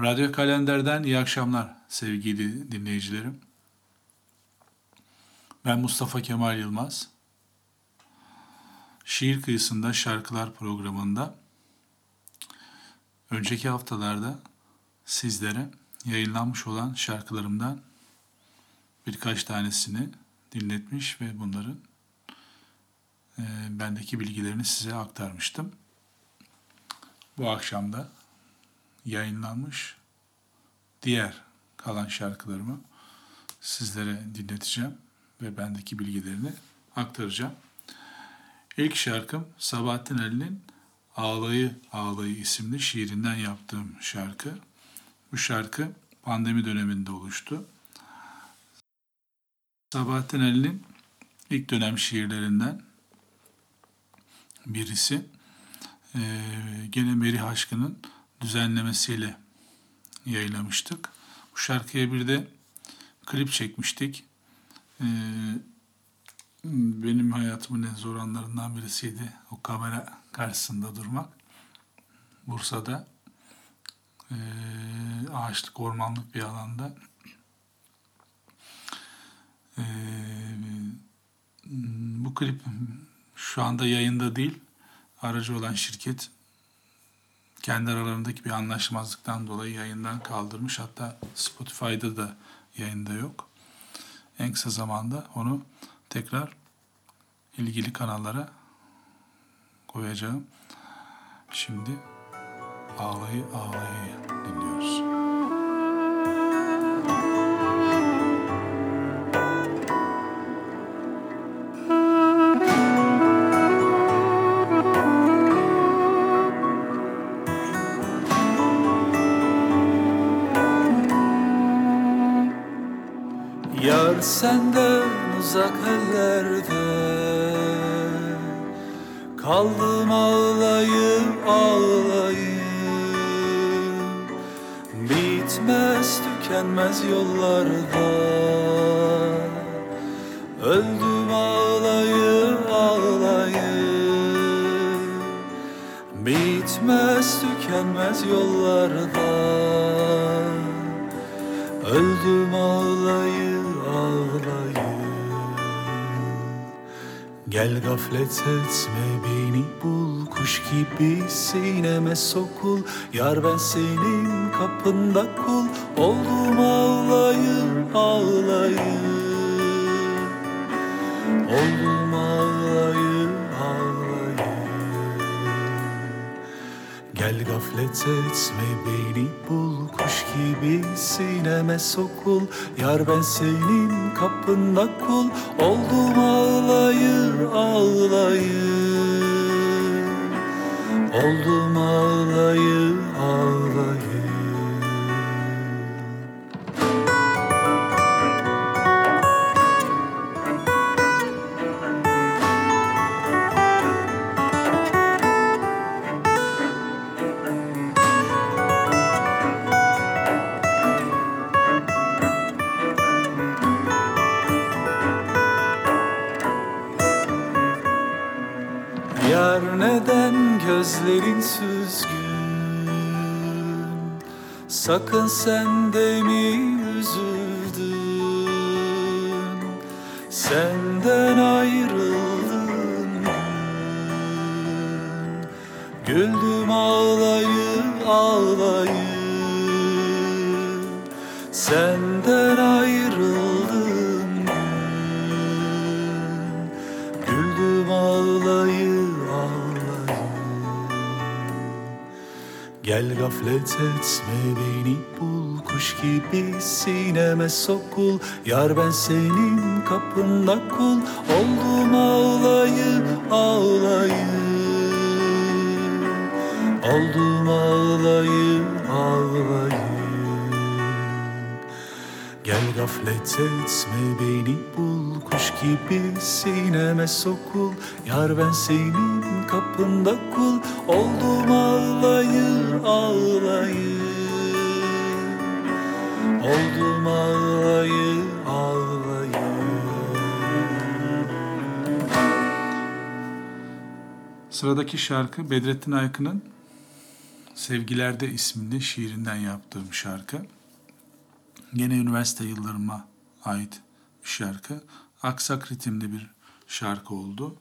Radyo Kalender'den iyi akşamlar sevgili dinleyicilerim. Ben Mustafa Kemal Yılmaz. Şiir Kıyısında Şarkılar programında önceki haftalarda sizlere yayınlanmış olan şarkılarımdan birkaç tanesini dinletmiş ve bunların e, bendeki bilgilerini size aktarmıştım. Bu akşam da yayınlanmış diğer kalan şarkılarımı sizlere dinleteceğim ve bendeki bilgilerini aktaracağım. İlk şarkım Sabahattin Ali'nin Ağlayı Ağlayı isimli şiirinden yaptığım şarkı. Bu şarkı pandemi döneminde oluştu. Sabahattin Ali'nin ilk dönem şiirlerinden birisi. Ee, gene Meri Haşkı'nın düzenlemesiyle yayınlamıştık. Bu şarkıya bir de klip çekmiştik. Ee, benim hayatımın en zor anlarından birisiydi o kamera karşısında durmak. Bursa'da e, ağaçlık, ormanlık bir alanda e, bu klip şu anda yayında değil. Aracı olan şirket kendi aralarındaki bir anlaşmazlıktan dolayı yayından kaldırmış. Hatta Spotify'da da yayında yok. En kısa zamanda onu tekrar ilgili kanallara koyacağım. Şimdi ağlayı ağlayı dinliyoruz. Senden uzak ellerde Kaldım ağlayıp ağlayıp Bitmez tükenmez yollarda. Öldüm ağlayıp ağlayıp Bitmez tükenmez yollarda. Öldüm ağlayıp Gel gaflet etme beni bul Kuş gibi sineme sokul. Yar ben senin kapında kul Oldum ağlayıp ağlayıp Oldum gaflet etme beni bul Kuş gibi sineme sokul Yar ben senin kapında kul. Oldum ağlayır ağlayır. Oldum ağlayır ağlayır Sakın sen de mi üzüldün? Senden ayrıldım gün Güldüm ağlayıp ağlayıp. Senden ayrıldım Gel gaflet etme beni bul Kuş gibi sineme sokul. Yar ben senin kapında kul Oldum ağlayıp ağlayıp Oldum ağlayıp ağlayıp Gel gaflet etme beni bul Gibi sineme sokul Yar ben senin kapında kul Oldum ağlayır ağlayır Oldum ağlayır ağlayır Sıradaki şarkı Bedrettin Aykın'ın Sevgilerde isminde şiirinden yaptığım şarkı. Gene üniversite yıllarıma ait bir şarkı. Aksak ritimli bir şarkı oldu.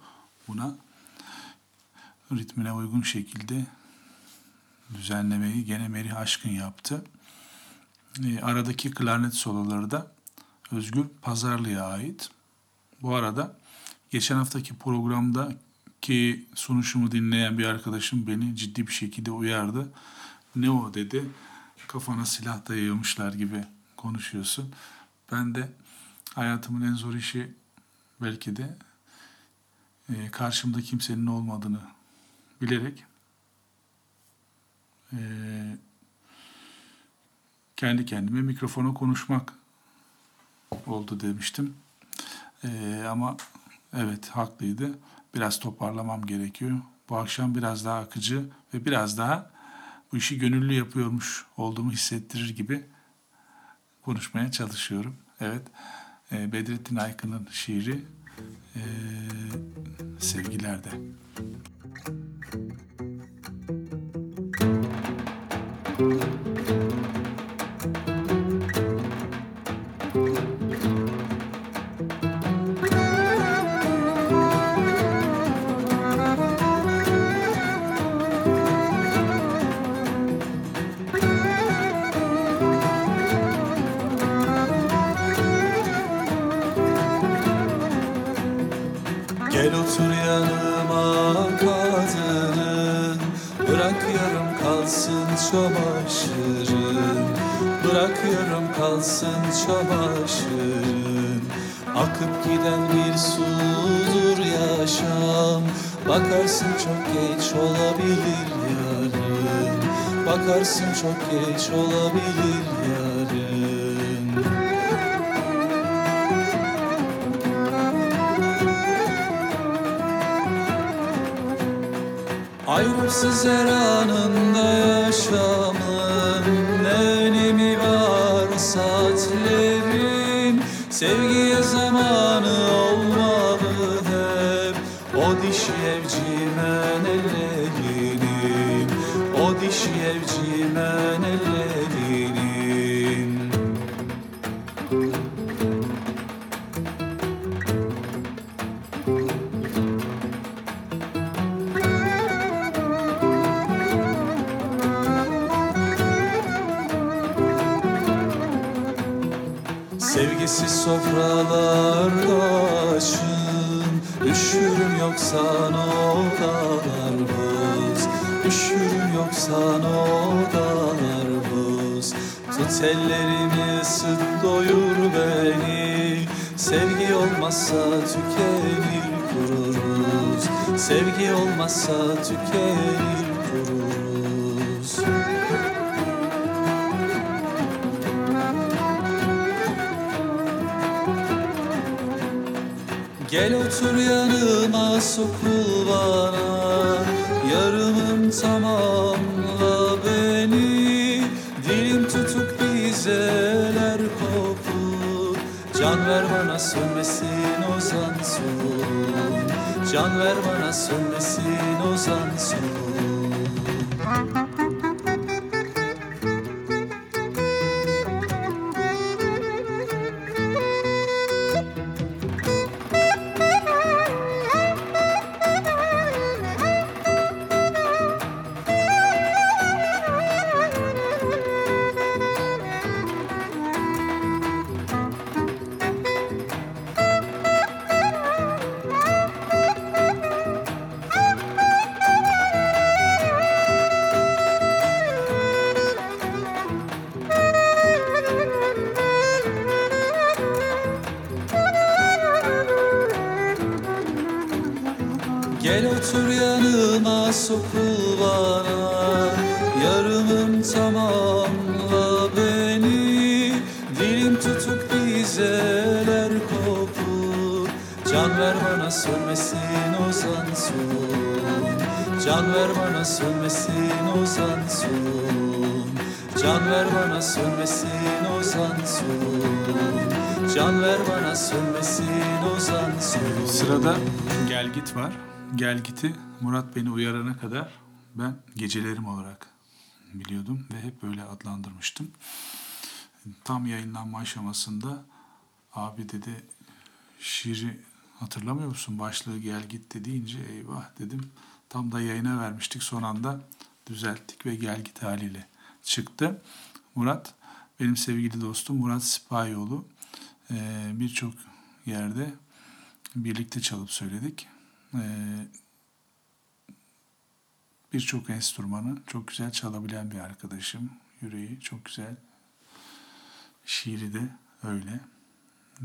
Buna ritmine uygun şekilde düzenlemeyi gene Merih Aşkın yaptı. E, aradaki klarnet soloları da Özgür Pazarlı'ya ait. Bu arada geçen haftaki programdaki sunuşumu dinleyen bir arkadaşım beni ciddi bir şekilde uyardı. Ne o dedi. Kafana silah dayamışlar gibi konuşuyorsun. Ben de hayatımın en zor işi belki de e, karşımda kimsenin olmadığını bilerek e, kendi kendime mikrofona konuşmak oldu demiştim. E, ama evet haklıydı. Biraz toparlamam gerekiyor. Bu akşam biraz daha akıcı ve biraz daha bu işi gönüllü yapıyormuş olduğumu hissettirir gibi konuşmaya çalışıyorum. Evet, Bedrettin Aykın'ın şiiri e, Sevgilerde. Çamaşırın Bırak yarım kalsın çamaşırın Akıp giden bir sudur yaşam. Bakarsın çok geç olabilir yarın. Bakarsın çok geç olabilir yarın Ayrımsız her anında yaşamın Ne önemi var saatlerin Sevgiye zamanı olmalı hep O dişi Sevgisiz sofralarda aşın Üşürüm yoksa odalar buz. Üşürüm yoksa odalar buz. Tut ellerimi ısıt doyur beni. Sevgi olmazsa tükenir kururuz Sevgi olmazsa tükenir Gel otur yanıma sokul bana. Yarımım tamamla beni. Dilim tutuk dizeler kopuk Can ver bana sönmesin ozan solun Can ver bana sönmesin ozan Can ver bana sönmesin ozan Can ver bana sönmesin ozan Can ver bana sönmesin ozan Can ver bana sönmesin ozan Sırada Gel Git var. Gel Git'i Murat beni uyarana kadar ben gecelerim olarak biliyordum ve hep böyle adlandırmıştım. Tam yayınlanma aşamasında abi dedi şiiri hatırlamıyor musun? Başlığı gel git de deyince eyvah dedim. Tam da yayına vermiştik. Son anda düzelttik ve gel git haliyle çıktı. Murat benim sevgili dostum Murat Sipahoğlu. Ee, Birçok yerde birlikte çalıp söyledik. Ee, Birçok enstrümanı çok güzel çalabilen bir arkadaşım. Yüreği çok güzel. Şiiri de öyle.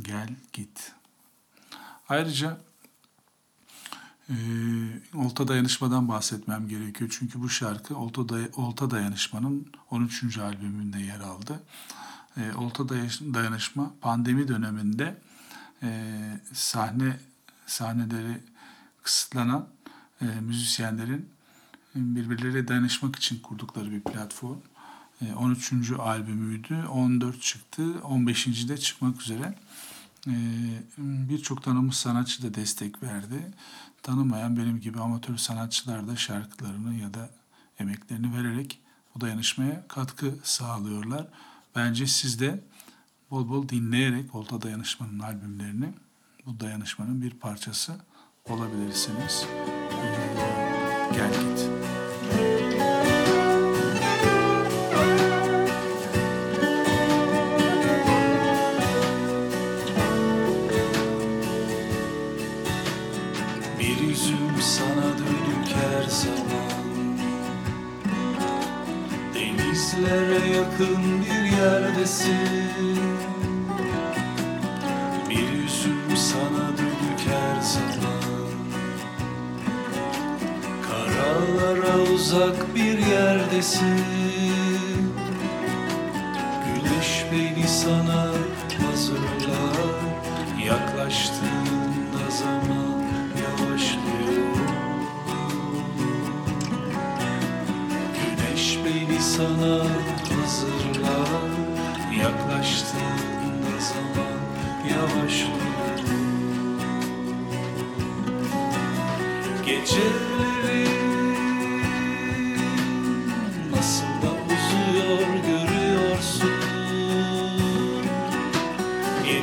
Gel git. Ayrıca e, Olta Dayanışma'dan bahsetmem gerekiyor. Çünkü bu şarkı Olta, Day- Olta Dayanışma'nın 13. albümünde yer aldı. E, Olta Day- Dayanışma pandemi döneminde e, sahne sahneleri kısıtlanan e, müzisyenlerin birbirleriyle dayanışmak için kurdukları bir platform. E, 13. albümüydü. 14 çıktı. 15. de çıkmak üzere. E, Birçok tanınmış sanatçı da destek verdi. Tanımayan benim gibi amatör sanatçılar da şarkılarını ya da emeklerini vererek bu dayanışmaya katkı sağlıyorlar. Bence siz de bol bol dinleyerek Volta Dayanışma'nın albümlerini bu dayanışmanın bir parçası olabilirsiniz. Ee, gel git. Bir yüzüm sana dönük zaman. Karalara uzak bir yerdesin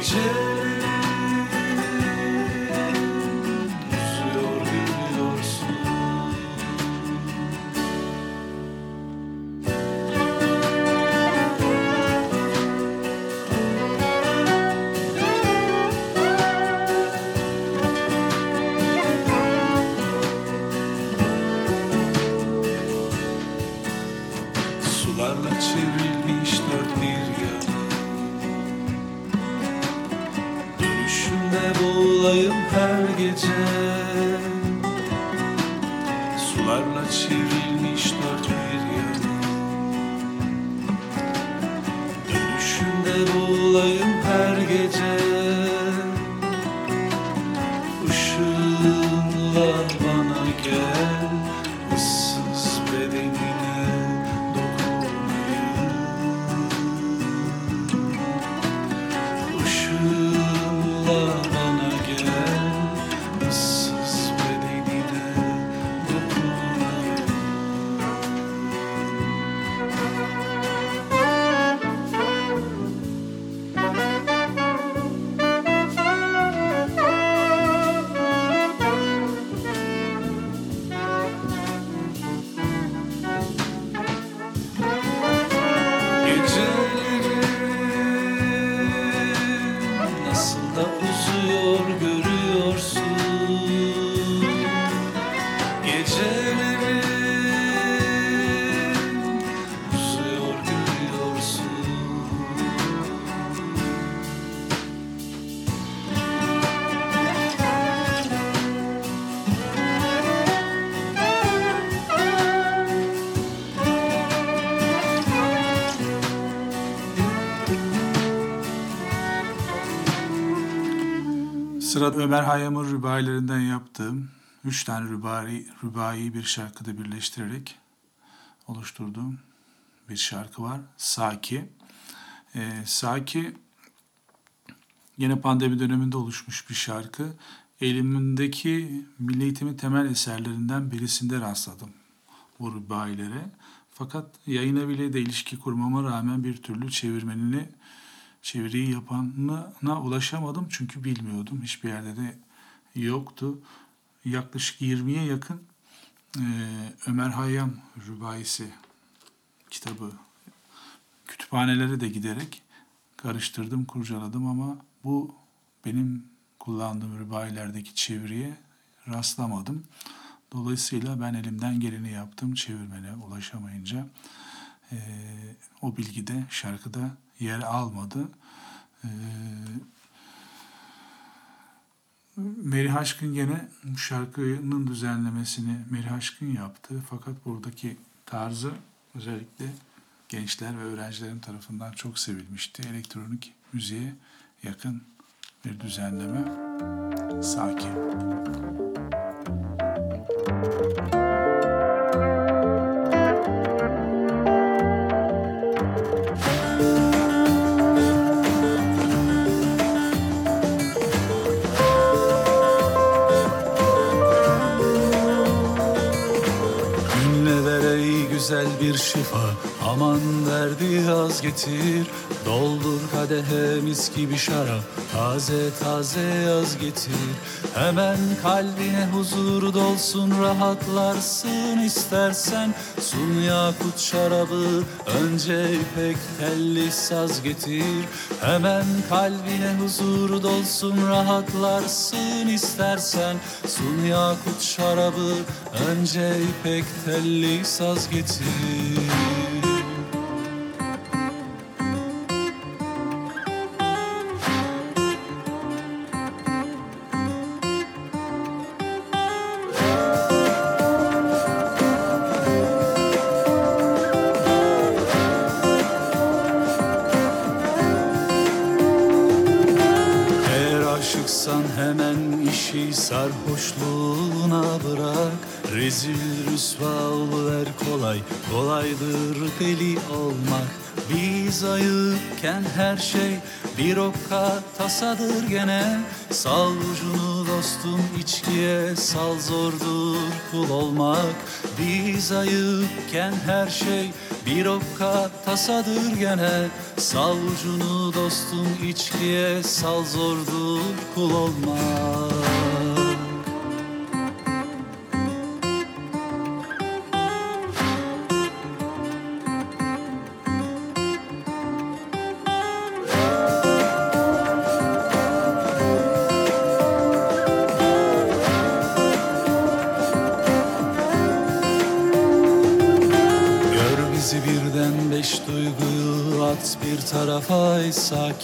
直 Sırada Ömer Hayyam'ın rübailerinden yaptığım üç tane rübai, rübaiyi bir şarkıda birleştirerek oluşturduğum bir şarkı var. Saki. Ee, Saki yine pandemi döneminde oluşmuş bir şarkı. Elimdeki Milli Eğitim'in temel eserlerinden birisinde rastladım bu rübailere. Fakat yayın eviyle de ilişki kurmama rağmen bir türlü çevirmenini çeviriyi yapanına ulaşamadım çünkü bilmiyordum. Hiçbir yerde de yoktu. Yaklaşık 20'ye yakın e, Ömer Hayyam rübaisi kitabı kütüphanelere de giderek karıştırdım, kurcaladım ama bu benim kullandığım rübailerdeki çeviriye rastlamadım. Dolayısıyla ben elimden geleni yaptım çevirmene ulaşamayınca. E, o bilgi de şarkıda yer almadı. E, Meri Aşkın gene şarkının düzenlemesini Meri Aşkın yaptı. Fakat buradaki tarzı özellikle gençler ve öğrencilerin tarafından çok sevilmişti. Elektronik müziğe yakın bir düzenleme. Sakin. Dinle güzel bir şifa Aman derdi az getir. Doldur kadehe mis gibi şarap Taze taze yaz getir. Hemen kalbine huzur dolsun Rahatlarsın istersen. Sun yakut şarabı Önce ipek telli saz getir. Hemen kalbine huzur dolsun Rahatlarsın istersen. Sun yakut şarabı Önce ipek telli saz getir ayıkken her şey bir okka tasadır gene. Sal ucunu dostum içkiye sal zordur kul olmak. Biz ayıkken her şey bir okka tasadır gene. Sal ucunu dostum içkiye sal zordur kul olmak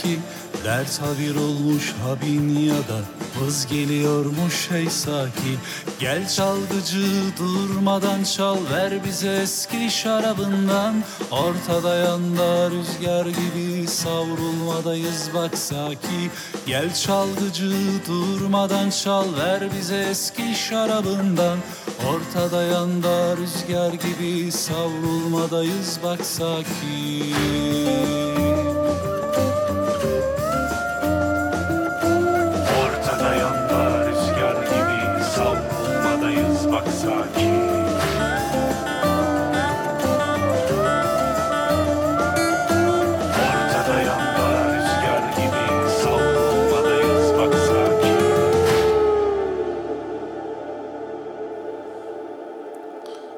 sakin Dert habir olmuş habin ya da hız geliyormuş ey sakin. Gel çalgıcı durmadan çal ver bize eski şarabından. Ortada yanda rüzgar gibi savrulmadayız bak sakin Gel çalgıcı durmadan çal ver bize eski şarabından. Ortada yanda rüzgar gibi savrulmadayız bak sakin Ortada yanda rüzgar gibi savrulmadayız bak sakin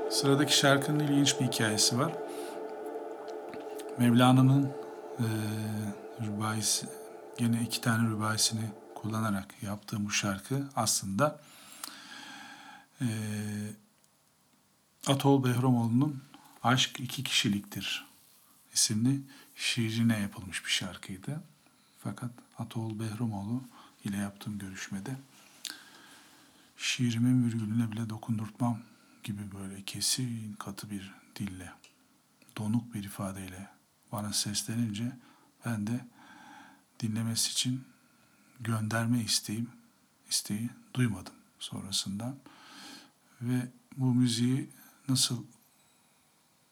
Sıradaki şarkının ilginç bir hikayesi var. Mevlana'nın e, rübaisi, gene iki tane rübaisini kullanarak yaptığım bu şarkı aslında e, Atol Behramoğlu'nun Aşk İki Kişiliktir isimli şiirine yapılmış bir şarkıydı. Fakat Atol Behramoğlu ile yaptığım görüşmede şiirimin virgülüne bile dokundurtmam gibi böyle kesin katı bir dille, donuk bir ifadeyle bana seslenince ben de dinlemesi için gönderme isteğim, isteği duymadım sonrasında. Ve bu müziği nasıl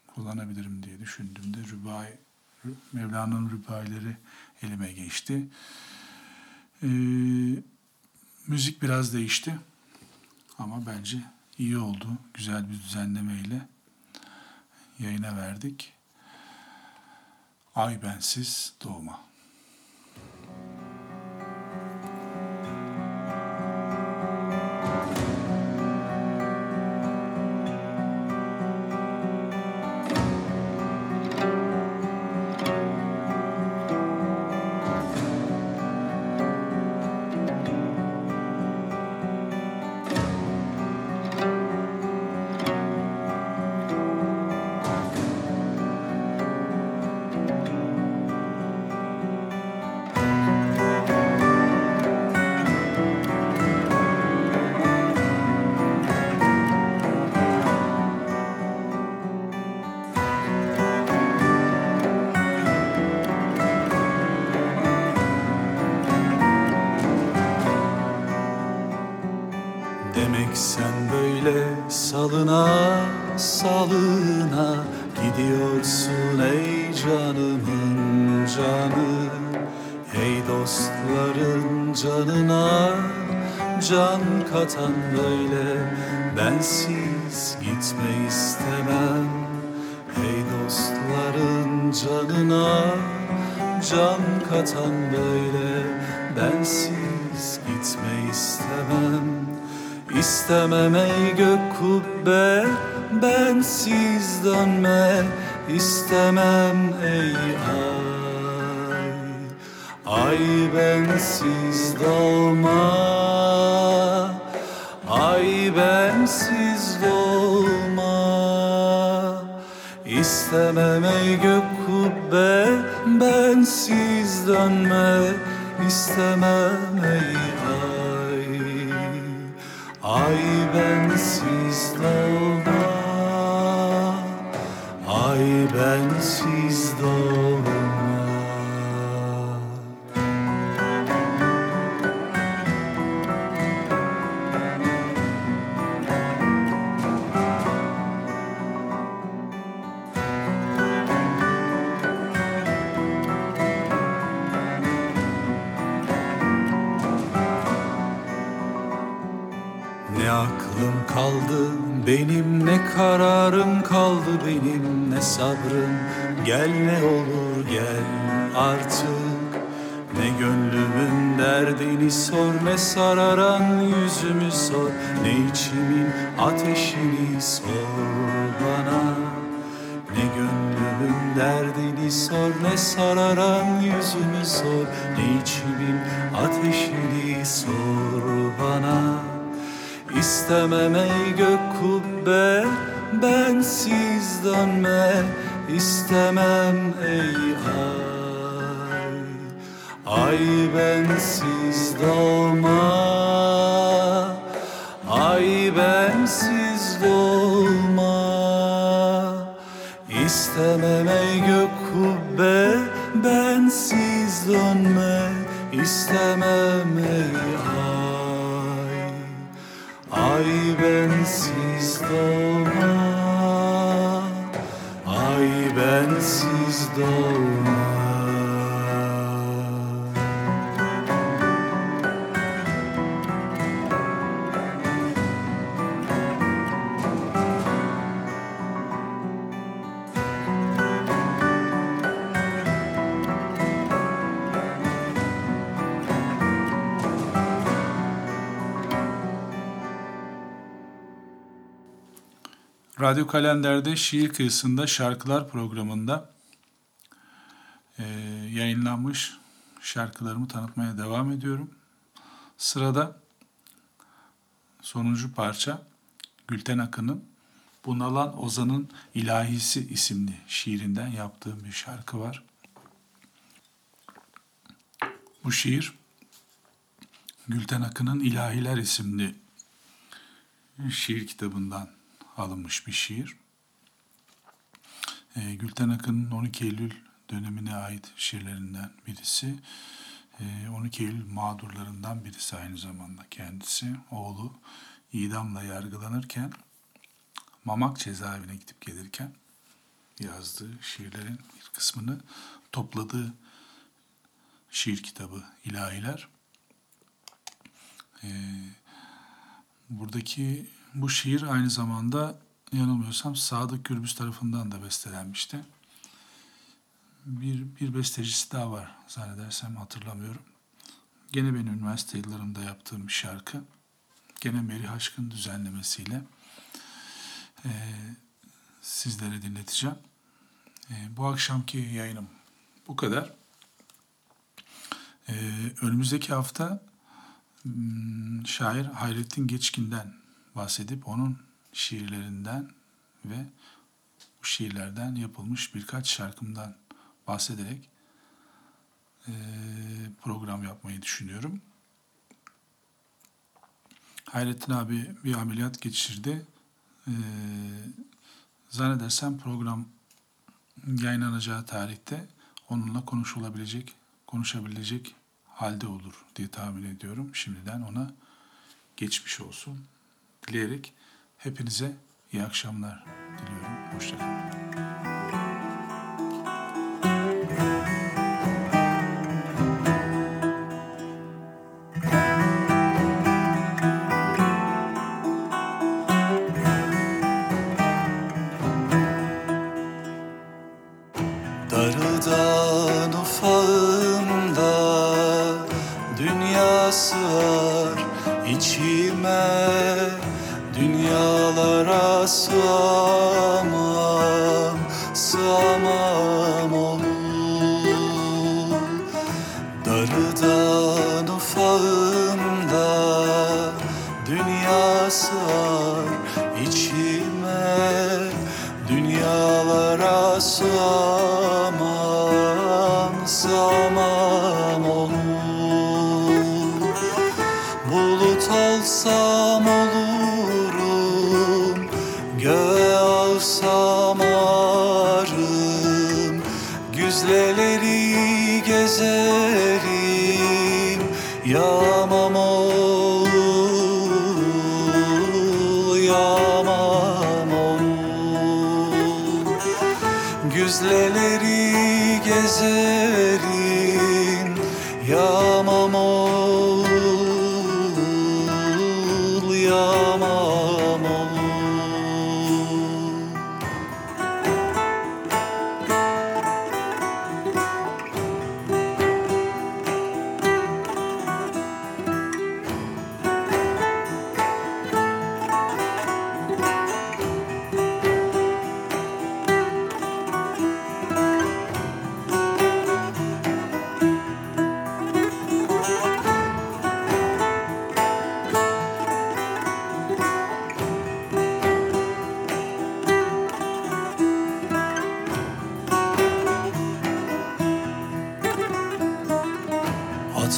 kullanabilirim diye düşündüğümde Rübai, Mevlana'nın rübaileri elime geçti. Ee, müzik biraz değişti ama bence iyi oldu. Güzel bir düzenlemeyle yayına verdik. Ay bensiz doğma. Can katan böyle bensiz gitme istemem. İstemem ey gök kubbe bensiz dönme. İstemem ey ay Ay bensiz dolma Ay bensiz dolma İstemem ey gök kubbe bensiz dönme istemem ey ay. Ay bensiz dolma kaldı. Benim ne kararım kaldı benim ne sabrım. Gel ne olur gel artık. Ne gönlümün derdini sor ne sararan yüzümü sor. Ne içimin ateşini sor bana. Ne gönlümün derdini sor ne sararan yüzümü sor. Ne içimin ateşini sor bana İstemem ey gök kubbe bensiz dönme. İstemem ey ay Ay bensiz dolma Ay bensiz dolma İstemem ey gök kubbe bensiz dönme. İstemem ey ay dolma Ay bensiz dolma Radyo Kalender'de Şiir Kıyısında Şarkılar programında e, yayınlanmış şarkılarımı tanıtmaya devam ediyorum. Sırada sonuncu parça Gülten Akın'ın Bunalan Ozan'ın İlahisi isimli şiirinden yaptığım bir şarkı var. Bu şiir Gülten Akın'ın İlahiler isimli şiir kitabından alınmış bir şiir. E, Gülten Akın'ın 12 Eylül dönemine ait şiirlerinden birisi. E, 12 Eylül mağdurlarından birisi aynı zamanda kendisi. Oğlu idamla yargılanırken Mamak cezaevine gidip gelirken yazdığı şiirlerin bir kısmını topladığı şiir kitabı İlahiler. E, buradaki bu şiir aynı zamanda yanılmıyorsam Sadık Gürbüz tarafından da bestelenmişti. Bir, bir bestecisi daha var zannedersem hatırlamıyorum. Gene benim üniversite yıllarımda yaptığım bir şarkı. Gene Merih Aşk'ın düzenlemesiyle e, sizlere dinleteceğim. E, bu akşamki yayınım bu kadar. E, önümüzdeki hafta hmm, şair Hayrettin Geçkin'den bahsedip onun şiirlerinden ve bu şiirlerden yapılmış birkaç şarkımdan bahsederek e, program yapmayı düşünüyorum. Hayrettin abi bir ameliyat geçirdi. E, zannedersem program yayınlanacağı tarihte onunla konuşulabilecek, konuşabilecek halde olur diye tahmin ediyorum. Şimdiden ona geçmiş olsun dileyerek hepinize iyi akşamlar diliyorum. Hoşçakalın. is it?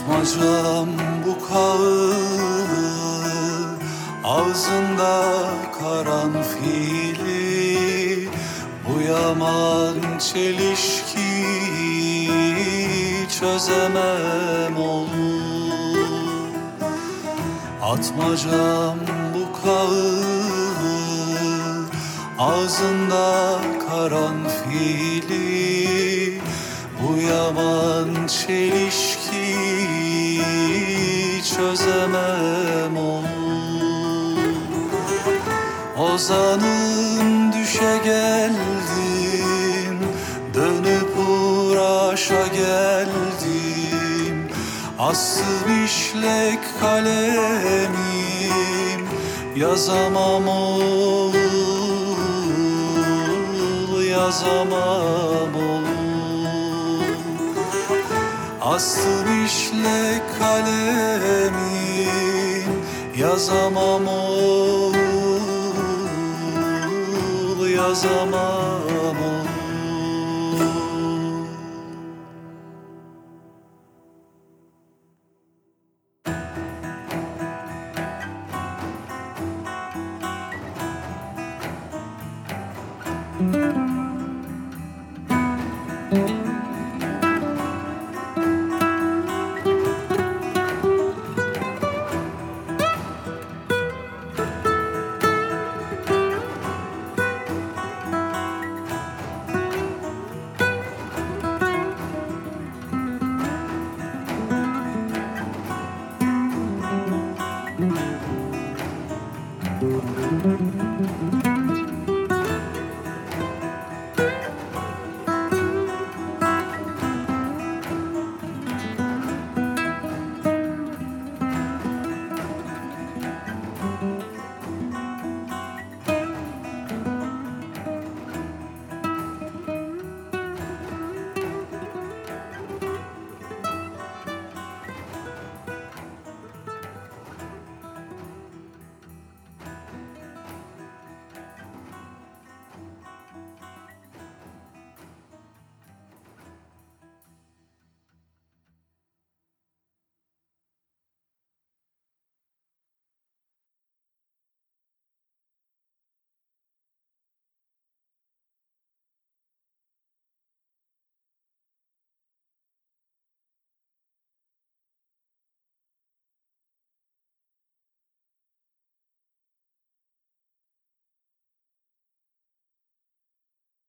Atmacam bu kağı Ağzında karanfili Bu yaman çelişkiyi çözemem olur Atmacam bu kağı Ağzında karanfili Bu yaman çelişkiyi çözemem olur Ozanım düşe geldim Dönüp uğraşa geldim. Asıl işlek kalemim Yazamam ol Yazamam ol Asıl işlek kalemim Yazamam ol Yazamam